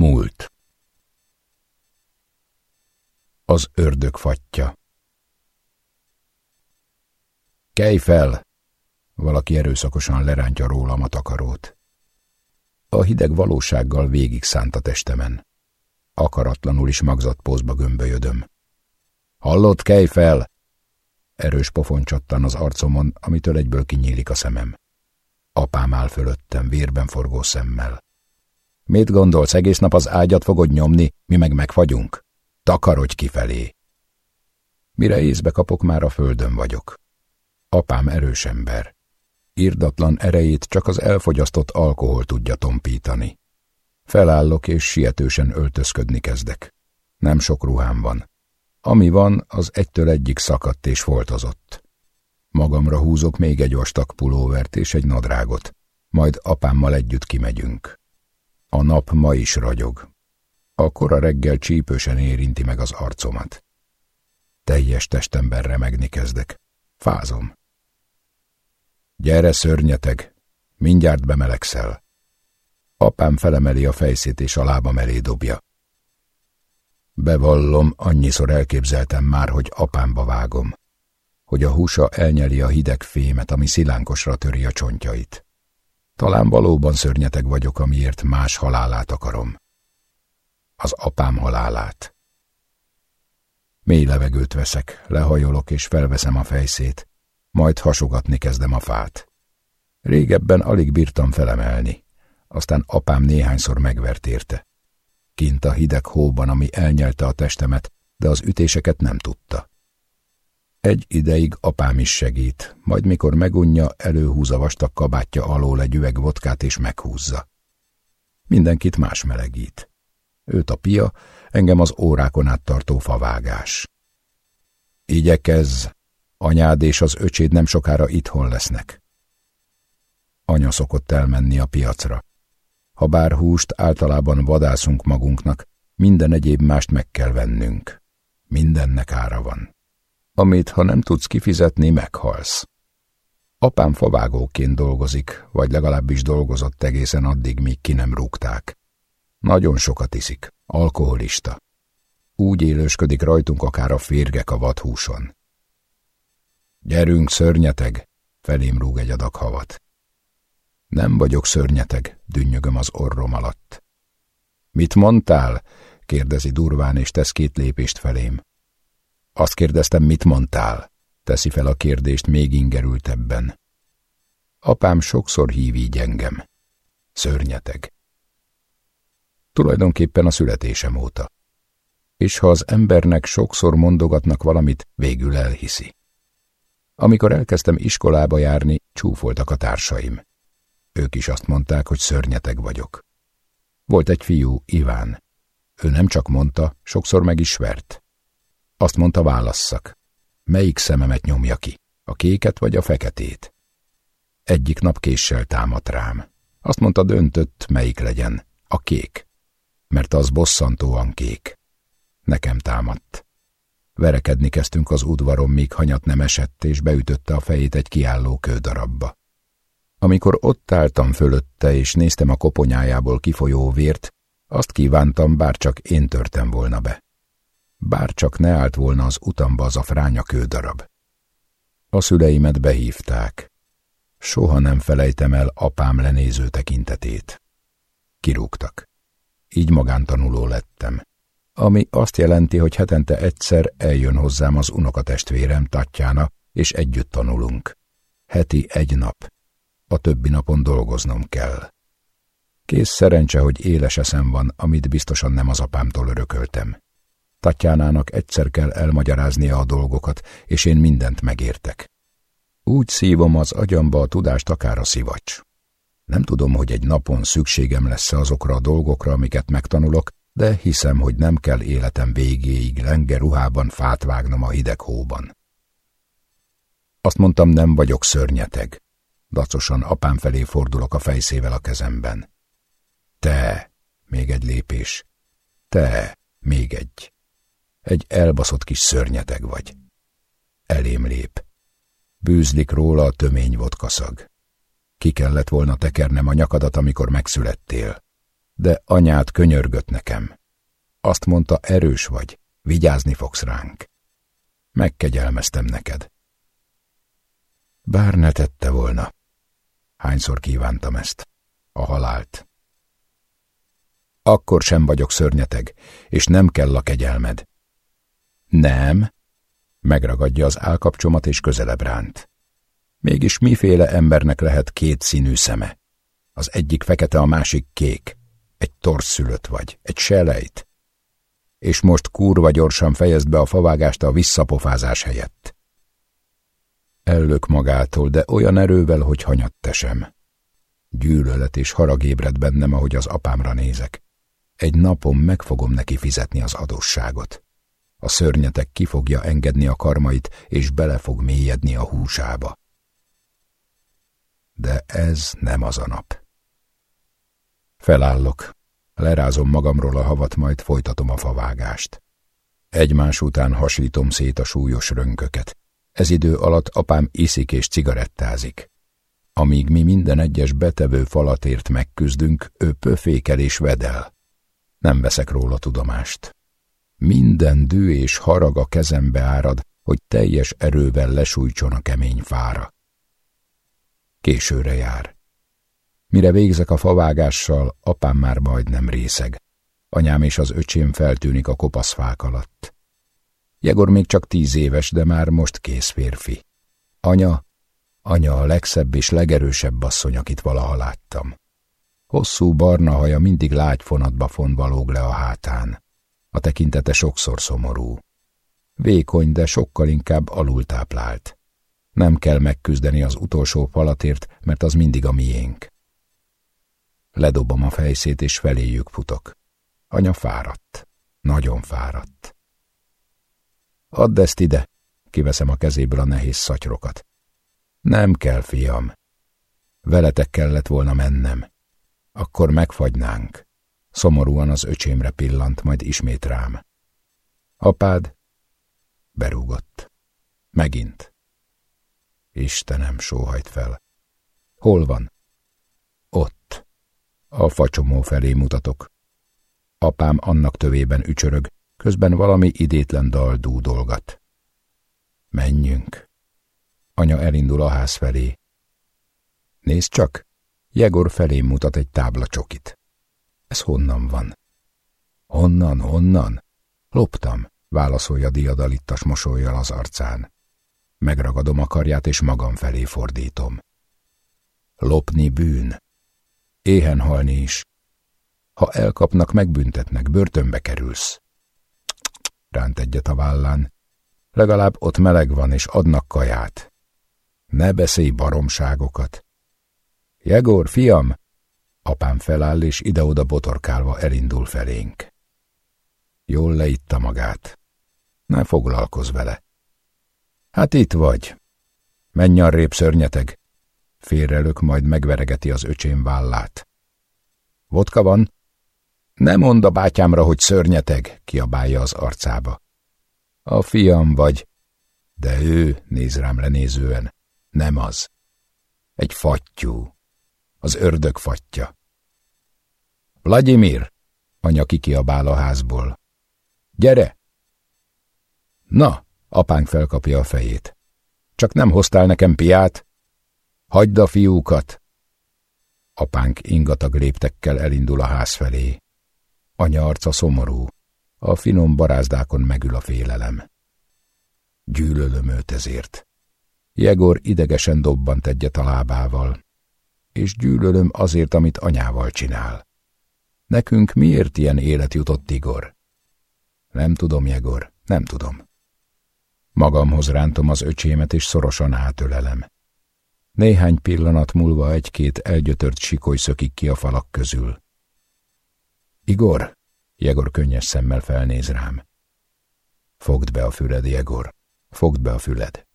Múlt Az ördög fatja Kelj fel! Valaki erőszakosan lerántja rólam a takarót. A hideg valósággal végig szánt a testemen. Akaratlanul is magzat pózba gömbölyödöm. Hallott, kelj fel! Erős pofon csattan az arcomon, amitől egyből kinyílik a szemem. Apám áll fölöttem, vérben forgó szemmel. Mit gondolsz, egész nap az ágyat fogod nyomni, mi meg megfagyunk? Takarodj kifelé! Mire észbe kapok, már a földön vagyok. Apám erős ember. Irdatlan erejét csak az elfogyasztott alkohol tudja tompítani. Felállok és sietősen öltözködni kezdek. Nem sok ruhám van. Ami van, az egytől egyik szakadt és foltozott. Magamra húzok még egy vastag pulóvert és egy nadrágot, majd apámmal együtt kimegyünk. A nap ma is ragyog. A kora reggel csípősen érinti meg az arcomat. Teljes testemben remegni kezdek. Fázom. Gyere, szörnyeteg, mindjárt bemelegszel. Apám felemeli a fejszét és a lábam elé dobja. Bevallom, annyiszor elképzeltem már, hogy apámba vágom, hogy a húsa elnyeli a hideg fémet, ami szilánkosra töri a csontjait. Talán valóban szörnyeteg vagyok, amiért más halálát akarom. Az apám halálát. Mély levegőt veszek, lehajolok és felveszem a fejszét, majd hasogatni kezdem a fát. Régebben alig bírtam felemelni, aztán apám néhányszor megvert érte. Kint a hideg hóban, ami elnyelte a testemet, de az ütéseket nem tudta. Egy ideig apám is segít, majd mikor megunja, előhúz a vastag kabátja alól egy üveg vodkát és meghúzza. Mindenkit más melegít. Őt a pia, engem az órákon át tartó favágás. Igyekezz, anyád és az öcséd nem sokára itthon lesznek. Anya szokott elmenni a piacra. Ha bár húst általában vadászunk magunknak, minden egyéb mást meg kell vennünk. Mindennek ára van. Amit, ha nem tudsz kifizetni, meghalsz. Apám favágóként dolgozik, vagy legalábbis dolgozott egészen addig, míg ki nem rúgták. Nagyon sokat iszik, alkoholista. Úgy élősködik rajtunk akár a férgek a vadhúson. Gyerünk, szörnyeteg! Felém rúg egy adag havat. Nem vagyok szörnyeteg, dünnyögöm az orrom alatt. Mit mondtál? kérdezi durván, és tesz két lépést felém. Azt kérdeztem, mit mondtál? Teszi fel a kérdést még ingerültebben. Apám sokszor hív így engem. Szörnyeteg. Tulajdonképpen a születésem óta. És ha az embernek sokszor mondogatnak valamit, végül elhiszi. Amikor elkezdtem iskolába járni, csúfoltak a társaim. Ők is azt mondták, hogy szörnyeteg vagyok. Volt egy fiú, Iván. Ő nem csak mondta, sokszor meg is vert. Azt mondta, válasszak. Melyik szememet nyomja ki? A kéket vagy a feketét? Egyik nap késsel támadt rám. Azt mondta, döntött, melyik legyen. A kék. Mert az bosszantóan kék. Nekem támadt. Verekedni kezdtünk az udvaron, míg hanyat nem esett, és beütötte a fejét egy kiálló kődarabba. Amikor ott álltam fölötte, és néztem a koponyájából kifolyó vért, azt kívántam, bár csak én törtem volna be. Bár csak ne állt volna az utamba az a fránya kődarab. A szüleimet behívták. Soha nem felejtem el apám lenéző tekintetét. Kirúgtak. Így magántanuló lettem. Ami azt jelenti, hogy hetente egyszer eljön hozzám az unokatestvérem Tatjána, és együtt tanulunk. Heti egy nap a többi napon dolgoznom kell. Kész szerencse, hogy éles eszem van, amit biztosan nem az apámtól örököltem. Tatjánának egyszer kell elmagyaráznia a dolgokat, és én mindent megértek. Úgy szívom az agyamba a tudást akár a szivacs. Nem tudom, hogy egy napon szükségem lesz azokra a dolgokra, amiket megtanulok, de hiszem, hogy nem kell életem végéig lenge ruhában fát vágnom a hideg hóban. Azt mondtam, nem vagyok szörnyeteg. Dacosan apám felé fordulok a fejszével a kezemben. Te, még egy lépés. Te, még egy. Egy elbaszott kis szörnyeteg vagy. Elém lép. Bűzlik róla a tömény vodkaszag. Ki kellett volna tekernem a nyakadat, amikor megszülettél. De anyát könyörgött nekem. Azt mondta, erős vagy, vigyázni fogsz ránk. Megkegyelmeztem neked. Bár ne tette volna. Hányszor kívántam ezt? A halált. Akkor sem vagyok szörnyeteg, és nem kell a kegyelmed. Nem. Megragadja az állkapcsomat, és közelebb ránt. Mégis miféle embernek lehet két színű szeme? Az egyik fekete, a másik kék. Egy torszülött vagy, egy selejt. És most kurva gyorsan fejezd be a favágást a visszapofázás helyett. Ellök magától, de olyan erővel, hogy hanyat tesem. Gyűlölet és harag ébred bennem, ahogy az apámra nézek. Egy napon meg fogom neki fizetni az adósságot. A szörnyetek ki fogja engedni a karmait, és bele fog mélyedni a húsába. De ez nem az a nap. Felállok, lerázom magamról a havat, majd folytatom a favágást. Egymás után hasítom szét a súlyos rönköket. Ez idő alatt apám iszik és cigarettázik. Amíg mi minden egyes betevő falatért megküzdünk, ő pöfékel és vedel. Nem veszek róla tudomást. Minden dű és harag a kezembe árad, hogy teljes erővel lesújtson a kemény fára. Későre jár. Mire végzek a favágással, apám már majdnem részeg. Anyám és az öcsém feltűnik a kopaszfák alatt. Jegor még csak tíz éves, de már most kész férfi. Anya, anya a legszebb és legerősebb asszony, akit valaha láttam. Hosszú barna haja mindig lágy fonatba fonva lóg le a hátán. A tekintete sokszor szomorú. Vékony, de sokkal inkább alultáplált. Nem kell megküzdeni az utolsó falatért, mert az mindig a miénk. Ledobom a fejszét, és feléjük futok. Anya fáradt. Nagyon fáradt. Add ezt ide, kiveszem a kezéből a nehéz szatyrokat. Nem kell, fiam. Veletek kellett volna mennem. Akkor megfagynánk. Szomorúan az öcsémre pillant, majd ismét rám. Apád? Berúgott. Megint. Istenem, sóhajt fel. Hol van? Ott. A facsomó felé mutatok. Apám annak tövében ücsörög, közben valami idétlen dal dúdolgat. Menjünk. Anya elindul a ház felé. Nézd csak, Jegor felé mutat egy tábla csokit. Ez honnan van? Honnan, honnan? Loptam, válaszolja diadalittas mosolyjal az arcán. Megragadom a karját, és magam felé fordítom. Lopni bűn. Éhen halni is. Ha elkapnak, megbüntetnek, börtönbe kerülsz. Ránt egyet a vállán. Legalább ott meleg van, és adnak kaját. Ne beszélj baromságokat. Jegor, fiam! Apám feláll, és ide-oda botorkálva elindul felénk. Jól leitta magát. Ne foglalkozz vele. Hát itt vagy. Menj arrébb, szörnyeteg. Félrelök, majd megveregeti az öcsém vállát. Vodka van? Ne mondd a bátyámra, hogy szörnyeteg, kiabálja az arcába. A fiam vagy, de ő, néz rám lenézően, nem az. Egy fattyú. Az ördög fatja. Vladimir, anya kikiabál a házból. Gyere! Na, apánk felkapja a fejét. Csak nem hoztál nekem piát? Hagyd a fiúkat! Apánk ingatag léptekkel elindul a ház felé. Anya arca szomorú, a finom barázdákon megül a félelem. Gyűlölöm őt ezért. Jegor idegesen dobbant egyet a lábával, és gyűlölöm azért, amit anyával csinál. Nekünk miért ilyen élet jutott, Igor? Nem tudom, Jegor, nem tudom. Magamhoz rántom az öcsémet, és szorosan átölelem. Néhány pillanat múlva egy-két elgyötört sikoly szökik ki a falak közül. Igor, Jegor könnyes szemmel felnéz rám. Fogd be a füled, Jegor, fogd be a füled.